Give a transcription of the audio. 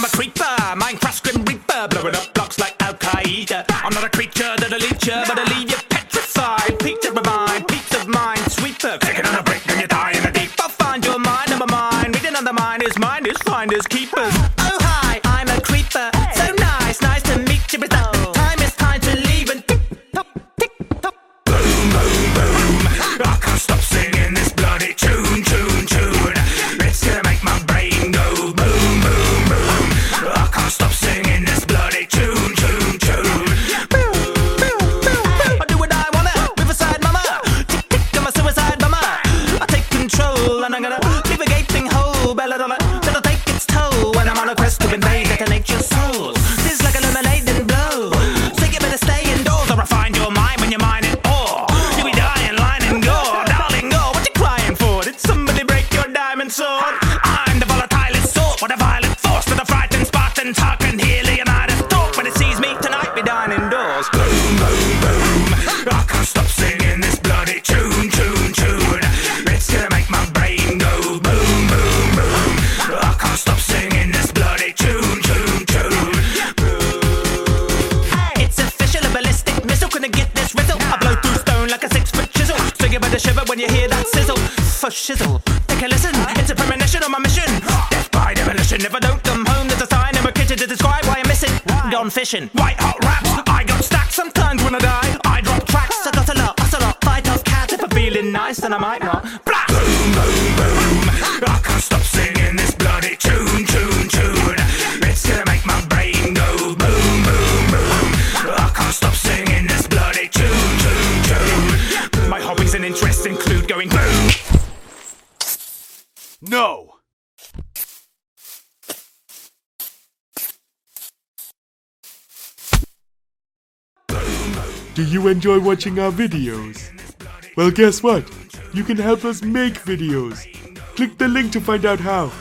I'm a creeper, Minecraft Grim Reaper, blowing up blocks like Al Qaeda. I'm not a creature that a leecher, but a leecher. request to be made. you hear that sizzle? For shizzle, take a listen. It's a premonition of my mission. Death by demolition. If I don't come home, there's a sign in my kitchen to describe why I'm missing. Gone fishing. White hot raps. I got stacked sometimes when I die. I drop tracks. I got a lot. Hustle up. Fight off cats. If I'm feeling nice, then I might not. Blah! Boom, boom, boom. I can't stop singing. interests include going boom. No! Do you enjoy watching our videos? Well guess what? You can help us make videos. Click the link to find out how.